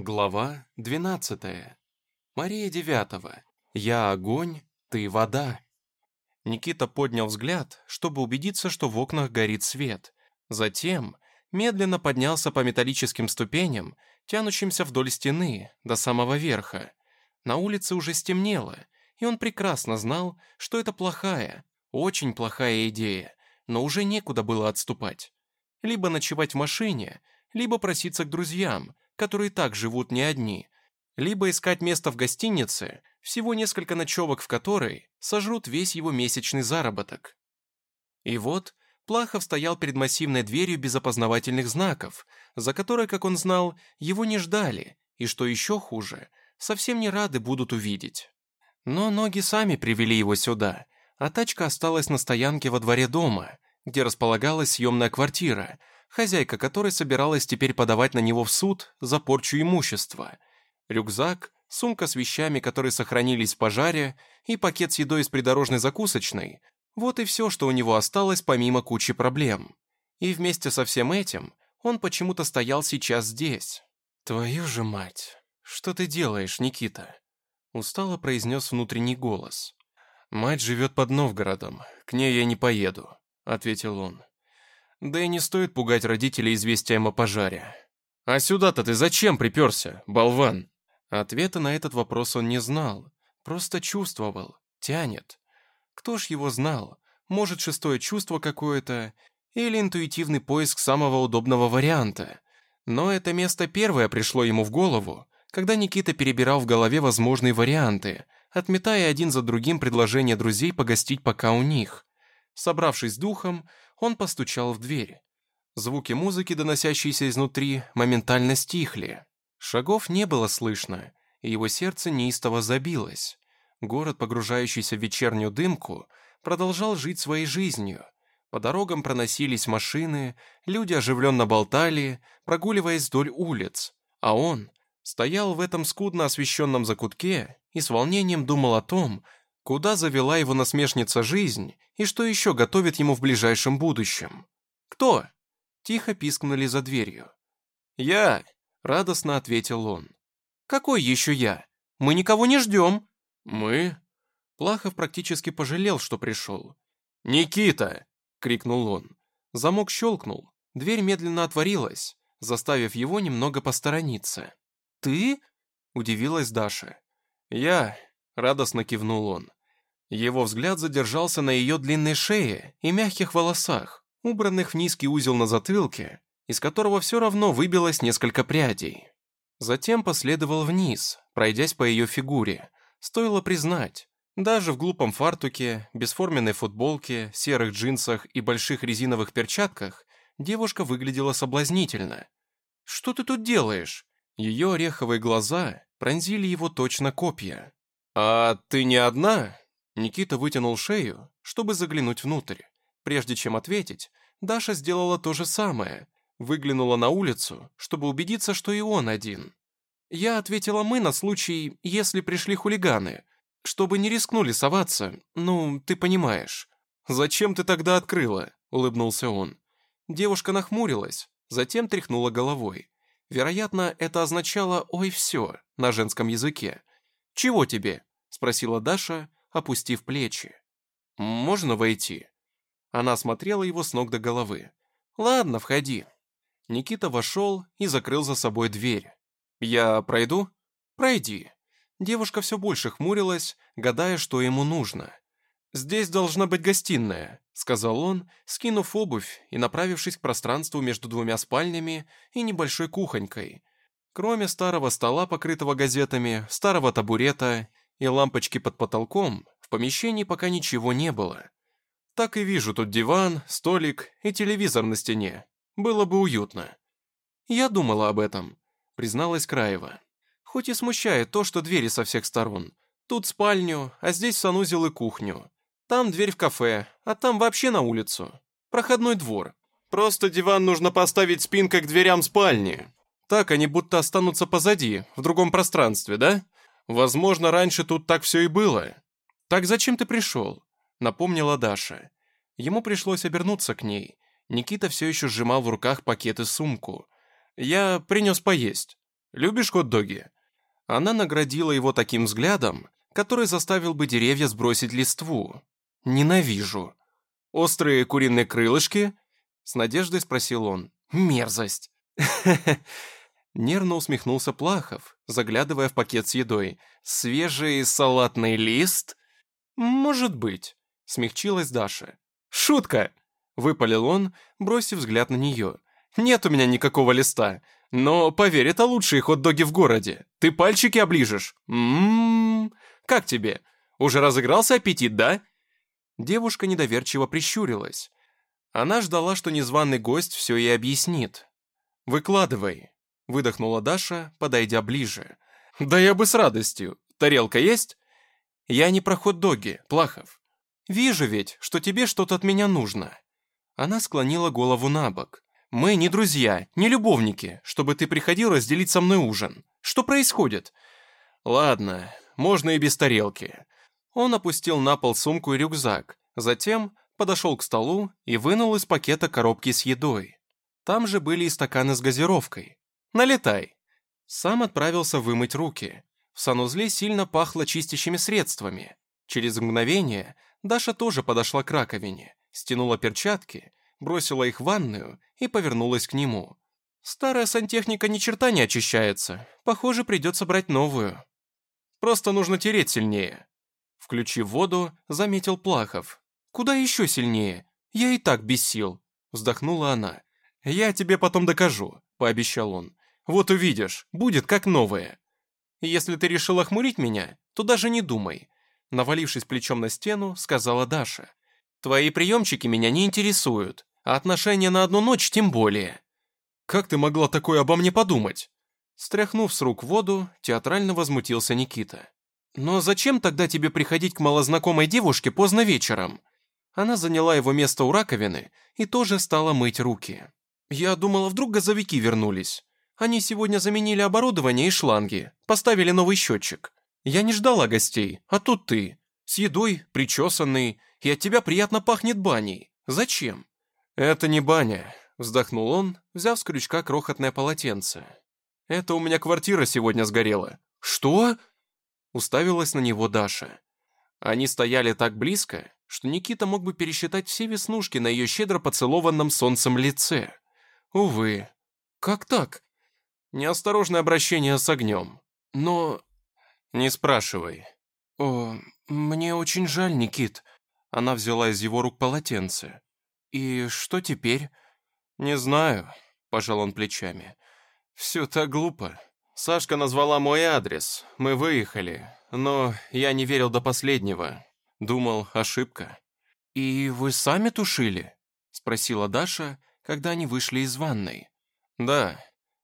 Глава 12. Мария Девятого. Я огонь, ты вода. Никита поднял взгляд, чтобы убедиться, что в окнах горит свет. Затем медленно поднялся по металлическим ступеням, тянущимся вдоль стены, до самого верха. На улице уже стемнело, и он прекрасно знал, что это плохая, очень плохая идея, но уже некуда было отступать. Либо ночевать в машине, либо проситься к друзьям, которые так живут не одни, либо искать место в гостинице, всего несколько ночевок в которой сожрут весь его месячный заработок. И вот Плахов стоял перед массивной дверью без опознавательных знаков, за которой, как он знал, его не ждали, и, что еще хуже, совсем не рады будут увидеть. Но ноги сами привели его сюда, а тачка осталась на стоянке во дворе дома, где располагалась съемная квартира, хозяйка которой собиралась теперь подавать на него в суд за порчу имущества. Рюкзак, сумка с вещами, которые сохранились в пожаре, и пакет с едой из придорожной закусочной – вот и все, что у него осталось помимо кучи проблем. И вместе со всем этим он почему-то стоял сейчас здесь. «Твою же мать! Что ты делаешь, Никита?» Устало произнес внутренний голос. «Мать живет под Новгородом, к ней я не поеду», — ответил он. Да и не стоит пугать родителей известием о пожаре. «А сюда-то ты зачем приперся, болван?» Ответа на этот вопрос он не знал, просто чувствовал, тянет. Кто ж его знал? Может, шестое чувство какое-то, или интуитивный поиск самого удобного варианта. Но это место первое пришло ему в голову, когда Никита перебирал в голове возможные варианты, отметая один за другим предложения друзей погостить пока у них. Собравшись духом, он постучал в дверь. Звуки музыки, доносящиеся изнутри, моментально стихли. Шагов не было слышно, и его сердце неистово забилось. Город, погружающийся в вечернюю дымку, продолжал жить своей жизнью. По дорогам проносились машины, люди оживленно болтали, прогуливаясь вдоль улиц, а он стоял в этом скудно освещенном закутке и с волнением думал о том, Куда завела его насмешница жизнь и что еще готовит ему в ближайшем будущем? «Кто?» Тихо пискнули за дверью. «Я!» — радостно ответил он. «Какой еще я? Мы никого не ждем!» «Мы?» Плахов практически пожалел, что пришел. «Никита!» — крикнул он. Замок щелкнул, дверь медленно отворилась, заставив его немного посторониться. «Ты?» — удивилась Даша. «Я!» — радостно кивнул он. Его взгляд задержался на ее длинной шее и мягких волосах, убранных в низкий узел на затылке, из которого все равно выбилось несколько прядей. Затем последовал вниз, пройдясь по ее фигуре. Стоило признать, даже в глупом фартуке, бесформенной футболке, серых джинсах и больших резиновых перчатках девушка выглядела соблазнительно. «Что ты тут делаешь?» Ее ореховые глаза пронзили его точно копья. «А ты не одна?» Никита вытянул шею, чтобы заглянуть внутрь. Прежде чем ответить, Даша сделала то же самое, выглянула на улицу, чтобы убедиться, что и он один. Я ответила «мы» на случай, если пришли хулиганы, чтобы не рискнули соваться, ну, ты понимаешь. «Зачем ты тогда открыла?» — улыбнулся он. Девушка нахмурилась, затем тряхнула головой. Вероятно, это означало «ой, все» на женском языке. «Чего тебе?» — спросила Даша, опустив плечи. «Можно войти?» Она смотрела его с ног до головы. «Ладно, входи». Никита вошел и закрыл за собой дверь. «Я пройду?» «Пройди». Девушка все больше хмурилась, гадая, что ему нужно. «Здесь должна быть гостиная», — сказал он, скинув обувь и направившись к пространству между двумя спальнями и небольшой кухонькой. Кроме старого стола, покрытого газетами, старого табурета и лампочки под потолком, в помещении пока ничего не было. Так и вижу тут диван, столик и телевизор на стене. Было бы уютно. Я думала об этом, призналась Краева. Хоть и смущает то, что двери со всех сторон. Тут спальню, а здесь санузел и кухню. Там дверь в кафе, а там вообще на улицу. Проходной двор. Просто диван нужно поставить спинкой к дверям спальни. Так они будто останутся позади, в другом пространстве, да? Возможно, раньше тут так все и было. Так зачем ты пришел? Напомнила Даша. Ему пришлось обернуться к ней. Никита все еще сжимал в руках пакет и сумку. Я принес поесть. Любишь хот-доги?» Она наградила его таким взглядом, который заставил бы деревья сбросить листву. «Ненавижу». «Острые куриные крылышки?» С надеждой спросил он. «Мерзость!» Нервно усмехнулся Плахов, заглядывая в пакет с едой. «Свежий салатный лист?» «Может быть», — смягчилась Даша. «Шутка!» — выпалил он, бросив взгляд на нее. «Нет у меня никакого листа. Но, поверь, это лучшие хот-доги в городе. Ты пальчики оближешь. Ммм, как тебе? Уже разыгрался аппетит, да?» Девушка недоверчиво прищурилась. Она ждала, что незваный гость все ей объяснит. «Выкладывай», — выдохнула Даша, подойдя ближе. «Да я бы с радостью. Тарелка есть?» «Я не про хот-доги, Плахов. Вижу ведь, что тебе что-то от меня нужно». Она склонила голову на бок. Мы не друзья, не любовники, чтобы ты приходил разделить со мной ужин. Что происходит? Ладно, можно и без тарелки. Он опустил на пол сумку и рюкзак, затем подошел к столу и вынул из пакета коробки с едой. Там же были и стаканы с газировкой. Налетай. Сам отправился вымыть руки. В санузле сильно пахло чистящими средствами. Через мгновение Даша тоже подошла к раковине, стянула перчатки бросила их в ванную и повернулась к нему. «Старая сантехника ни черта не очищается. Похоже, придется брать новую. Просто нужно тереть сильнее». Включив воду, заметил Плахов. «Куда еще сильнее? Я и так без сил», — вздохнула она. «Я тебе потом докажу», — пообещал он. «Вот увидишь, будет как новое. Если ты решил охмурить меня, то даже не думай», навалившись плечом на стену, сказала Даша. «Твои приемчики меня не интересуют а отношения на одну ночь тем более. Как ты могла такое обо мне подумать? Стряхнув с рук воду, театрально возмутился Никита. «Но зачем тогда тебе приходить к малознакомой девушке поздно вечером?» Она заняла его место у раковины и тоже стала мыть руки. «Я думала, вдруг газовики вернулись. Они сегодня заменили оборудование и шланги, поставили новый счетчик. Я не ждала гостей, а тут ты. С едой, причесанный, и от тебя приятно пахнет баней. Зачем?» «Это не баня», — вздохнул он, взяв с крючка крохотное полотенце. «Это у меня квартира сегодня сгорела». «Что?» — уставилась на него Даша. Они стояли так близко, что Никита мог бы пересчитать все веснушки на ее щедро поцелованном солнцем лице. Увы. Как так? Неосторожное обращение с огнем. Но... Не спрашивай. О, мне очень жаль, Никит. Она взяла из его рук полотенце. «И что теперь?» «Не знаю», — пожал он плечами. «Все так глупо. Сашка назвала мой адрес, мы выехали, но я не верил до последнего. Думал, ошибка». «И вы сами тушили?» — спросила Даша, когда они вышли из ванной. «Да,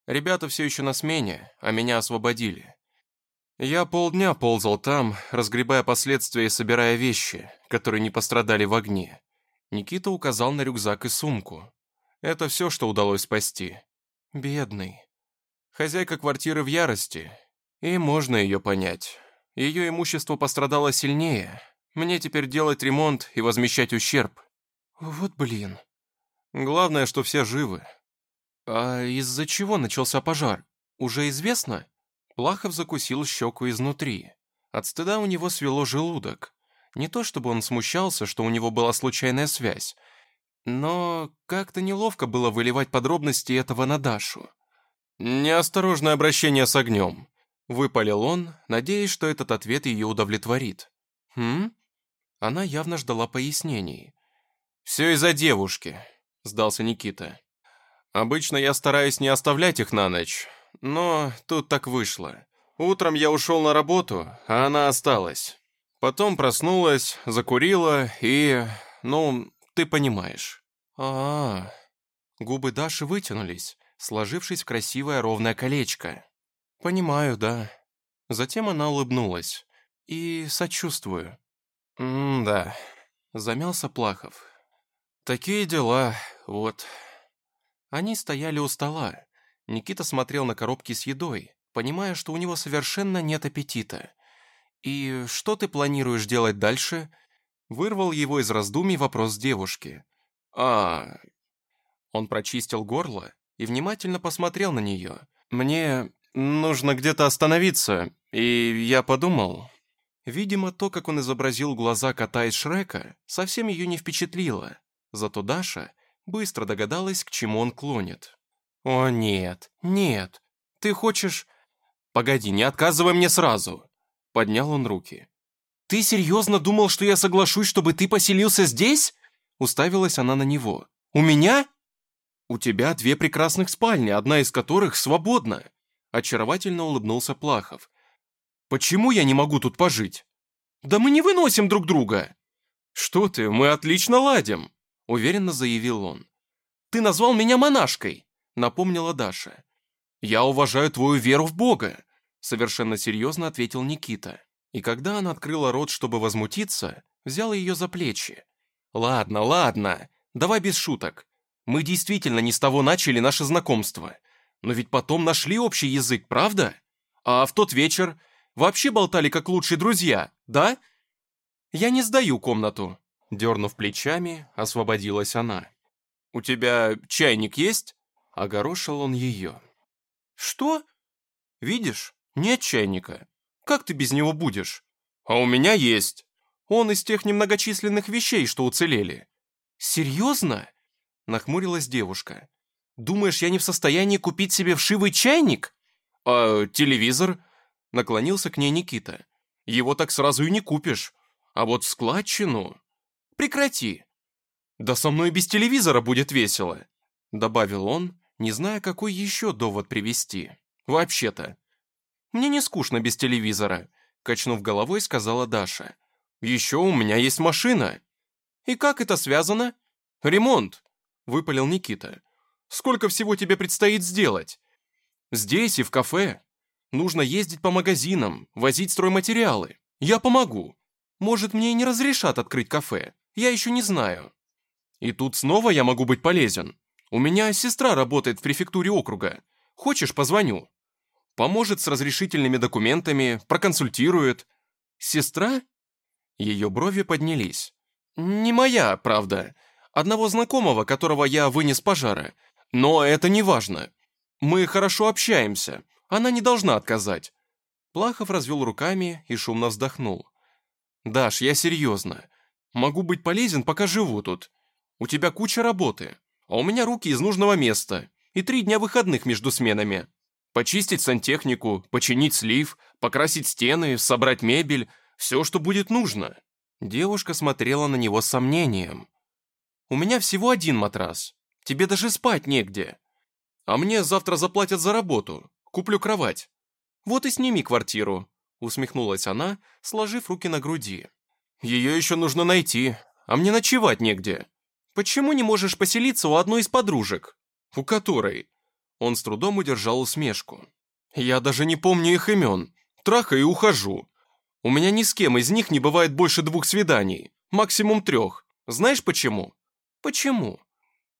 ребята все еще на смене, а меня освободили. Я полдня ползал там, разгребая последствия и собирая вещи, которые не пострадали в огне. Никита указал на рюкзак и сумку. Это все, что удалось спасти. Бедный. Хозяйка квартиры в ярости. И можно ее понять. Ее имущество пострадало сильнее. Мне теперь делать ремонт и возмещать ущерб. Вот блин. Главное, что все живы. А из-за чего начался пожар? Уже известно? Плахов закусил щеку изнутри. От стыда у него свело желудок. Не то чтобы он смущался, что у него была случайная связь, но как-то неловко было выливать подробности этого на Дашу. «Неосторожное обращение с огнем», — выпалил он, надеясь, что этот ответ ее удовлетворит. «Хм?» Она явно ждала пояснений. «Все из-за девушки», — сдался Никита. «Обычно я стараюсь не оставлять их на ночь, но тут так вышло. Утром я ушел на работу, а она осталась. Потом проснулась, закурила и... ну, ты понимаешь. а, -а, -а. Губы Даши вытянулись, сложившись в красивое ровное колечко. «Понимаю, да». Затем она улыбнулась. «И сочувствую». «М-да», — замялся Плахов. «Такие дела, вот». Они стояли у стола. Никита смотрел на коробки с едой, понимая, что у него совершенно нет аппетита. «И что ты планируешь делать дальше?» Вырвал его из раздумий вопрос девушки. «А...» Он прочистил горло и внимательно посмотрел на нее. «Мне нужно где-то остановиться, и я подумал...» Видимо, то, как он изобразил глаза кота из Шрека, совсем ее не впечатлило. Зато Даша быстро догадалась, к чему он клонит. «О, нет, нет, ты хочешь...» «Погоди, не отказывай мне сразу!» Поднял он руки. «Ты серьезно думал, что я соглашусь, чтобы ты поселился здесь?» Уставилась она на него. «У меня?» «У тебя две прекрасных спальни, одна из которых свободна!» Очаровательно улыбнулся Плахов. «Почему я не могу тут пожить?» «Да мы не выносим друг друга!» «Что ты, мы отлично ладим!» Уверенно заявил он. «Ты назвал меня монашкой!» Напомнила Даша. «Я уважаю твою веру в Бога!» Совершенно серьезно ответил Никита. И когда она открыла рот, чтобы возмутиться, взял ее за плечи. «Ладно, ладно, давай без шуток. Мы действительно не с того начали наше знакомство. Но ведь потом нашли общий язык, правда? А в тот вечер вообще болтали как лучшие друзья, да? Я не сдаю комнату. Дернув плечами, освободилась она. «У тебя чайник есть?» Огорошил он ее. «Что?» «Видишь, нет чайника. Как ты без него будешь?» «А у меня есть. Он из тех немногочисленных вещей, что уцелели». «Серьезно?» Нахмурилась девушка. «Думаешь, я не в состоянии купить себе вшивый чайник?» «А телевизор?» Наклонился к ней Никита. «Его так сразу и не купишь. А вот складчину...» «Прекрати!» «Да со мной без телевизора будет весело», добавил он, не зная, какой еще довод привести. «Вообще-то». «Мне не скучно без телевизора», качнув головой, сказала Даша. «Еще у меня есть машина». «И как это связано?» «Ремонт», выпалил Никита. «Сколько всего тебе предстоит сделать?» «Здесь и в кафе. Нужно ездить по магазинам, возить стройматериалы. Я помогу. Может, мне и не разрешат открыть кафе. Я еще не знаю. И тут снова я могу быть полезен. У меня сестра работает в префектуре округа. Хочешь, позвоню? Поможет с разрешительными документами, проконсультирует. Сестра? Ее брови поднялись. Не моя, правда. Одного знакомого, которого я вынес пожара. Но это не важно. Мы хорошо общаемся. Она не должна отказать. Плахов развел руками и шумно вздохнул. «Даш, я серьезно. Могу быть полезен, пока живу тут. У тебя куча работы, а у меня руки из нужного места и три дня выходных между сменами. Почистить сантехнику, починить слив, покрасить стены, собрать мебель, все, что будет нужно». Девушка смотрела на него с сомнением. «У меня всего один матрас. Тебе даже спать негде. А мне завтра заплатят за работу. Куплю кровать. Вот и сними квартиру усмехнулась она, сложив руки на груди. «Ее еще нужно найти, а мне ночевать негде. Почему не можешь поселиться у одной из подружек? У которой?» Он с трудом удержал усмешку. «Я даже не помню их имен. Трахаю и ухожу. У меня ни с кем из них не бывает больше двух свиданий, максимум трех. Знаешь почему?» «Почему?»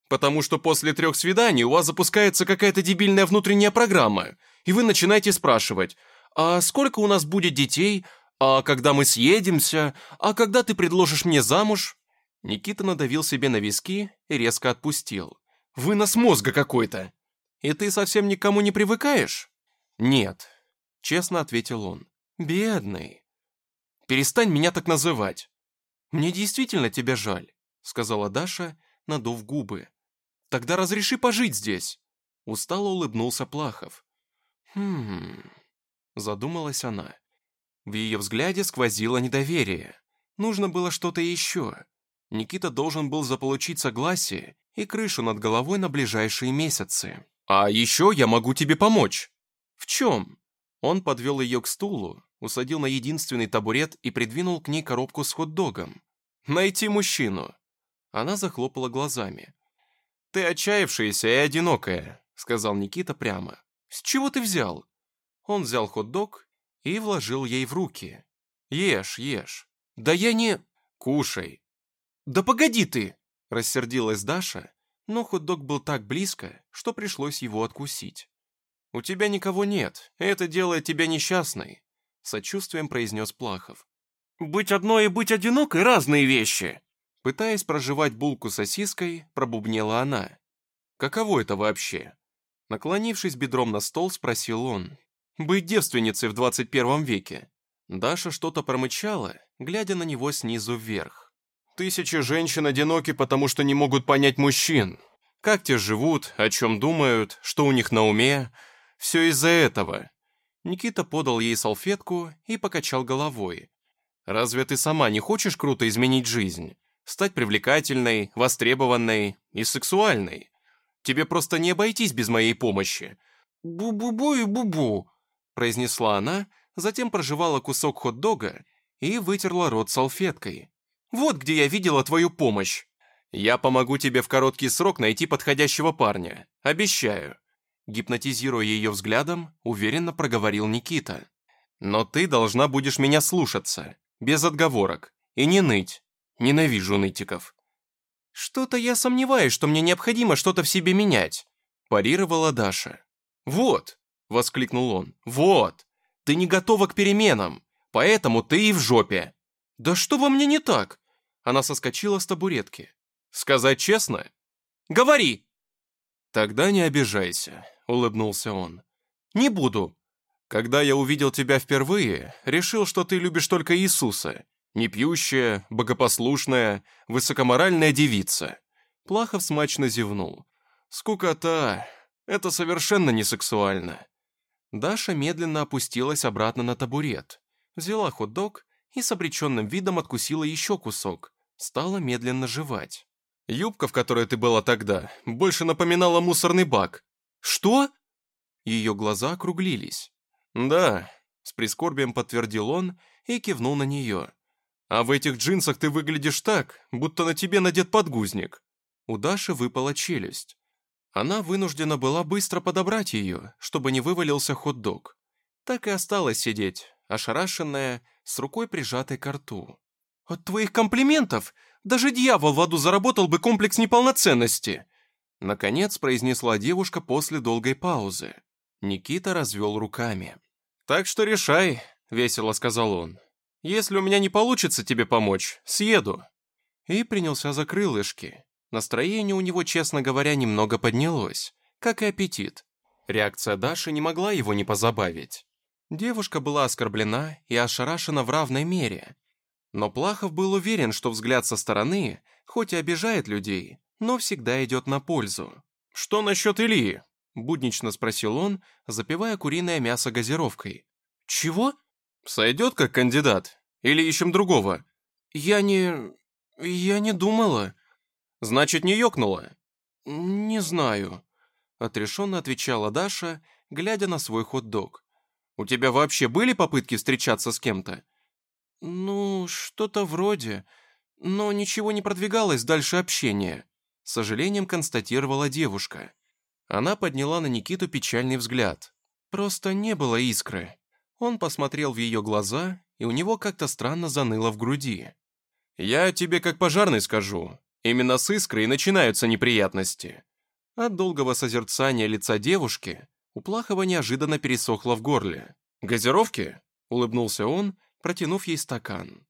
«Потому что после трех свиданий у вас запускается какая-то дебильная внутренняя программа, и вы начинаете спрашивать, «А сколько у нас будет детей? А когда мы съедемся? А когда ты предложишь мне замуж?» Никита надавил себе на виски и резко отпустил. «Вынос мозга какой-то! И ты совсем никому не привыкаешь?» «Нет», — честно ответил он. «Бедный». «Перестань меня так называть». «Мне действительно тебя жаль», — сказала Даша, надув губы. «Тогда разреши пожить здесь». Устало улыбнулся Плахов. «Хм...» задумалась она. В ее взгляде сквозило недоверие. Нужно было что-то еще. Никита должен был заполучить согласие и крышу над головой на ближайшие месяцы. «А еще я могу тебе помочь». «В чем?» Он подвел ее к стулу, усадил на единственный табурет и придвинул к ней коробку с хот-догом. «Найти мужчину». Она захлопала глазами. «Ты отчаявшаяся и одинокая», — сказал Никита прямо. «С чего ты взял?» Он взял хот-дог и вложил ей в руки. «Ешь, ешь». «Да я не...» «Кушай». «Да погоди ты!» – рассердилась Даша, но хот-дог был так близко, что пришлось его откусить. «У тебя никого нет, это делает тебя несчастной», – сочувствием произнес Плахов. «Быть одной и быть одинокой – разные вещи!» Пытаясь проживать булку сосиской, пробубнела она. «Каково это вообще?» Наклонившись бедром на стол, спросил он. Быть девственницей в 21 веке. Даша что-то промычала, глядя на него снизу вверх. Тысячи женщин одиноки, потому что не могут понять мужчин. Как те живут, о чем думают, что у них на уме. Все из-за этого. Никита подал ей салфетку и покачал головой. «Разве ты сама не хочешь круто изменить жизнь? Стать привлекательной, востребованной и сексуальной? Тебе просто не обойтись без моей помощи». «Бу-бу-бу и бу-бу», произнесла она, затем прожевала кусок хот-дога и вытерла рот салфеткой. «Вот где я видела твою помощь. Я помогу тебе в короткий срок найти подходящего парня. Обещаю». Гипнотизируя ее взглядом, уверенно проговорил Никита. «Но ты должна будешь меня слушаться, без отговорок, и не ныть. Ненавижу нытиков». «Что-то я сомневаюсь, что мне необходимо что-то в себе менять», парировала Даша. «Вот», — воскликнул он, «вот, ты не готова к переменам, поэтому ты и в жопе». «Да что во мне не так?» Она соскочила с табуретки. «Сказать честно?» «Говори!» «Тогда не обижайся», — улыбнулся он. «Не буду». «Когда я увидел тебя впервые, решил, что ты любишь только Иисуса. Непьющая, богопослушная, высокоморальная девица». Плахов смачно зевнул. «Скукота. Это совершенно не сексуально». Даша медленно опустилась обратно на табурет, взяла хот-дог и с обреченным видом откусила еще кусок, стала медленно жевать. «Юбка, в которой ты была тогда, больше напоминала мусорный бак». «Что?» Ее глаза округлились. «Да», — с прискорбием подтвердил он и кивнул на нее. «А в этих джинсах ты выглядишь так, будто на тебе надет подгузник». У Даши выпала челюсть. Она вынуждена была быстро подобрать ее, чтобы не вывалился хот-дог. Так и осталась сидеть, ошарашенная, с рукой прижатой к рту. «От твоих комплиментов даже дьявол в аду заработал бы комплекс неполноценности!» Наконец произнесла девушка после долгой паузы. Никита развел руками. «Так что решай», — весело сказал он. «Если у меня не получится тебе помочь, съеду». И принялся за крылышки. Настроение у него, честно говоря, немного поднялось, как и аппетит. Реакция Даши не могла его не позабавить. Девушка была оскорблена и ошарашена в равной мере. Но Плахов был уверен, что взгляд со стороны, хоть и обижает людей, но всегда идет на пользу. «Что насчет Ильи?» – буднично спросил он, запивая куриное мясо газировкой. «Чего?» «Сойдет как кандидат? Или ищем другого?» «Я не... я не думала». «Значит, не ёкнула?» «Не знаю», – отрешенно отвечала Даша, глядя на свой хот-дог. У тебя вообще были попытки встречаться с кем-то?» «Ну, что-то вроде. Но ничего не продвигалось дальше общения», — с сожалением констатировала девушка. Она подняла на Никиту печальный взгляд. Просто не было искры. Он посмотрел в ее глаза, и у него как-то странно заныло в груди. «Я тебе как пожарный скажу. Именно с искрой начинаются неприятности». От долгого созерцания лица девушки у Плахова неожиданно пересохло в горле. «Газировки?» — улыбнулся он, протянув ей стакан.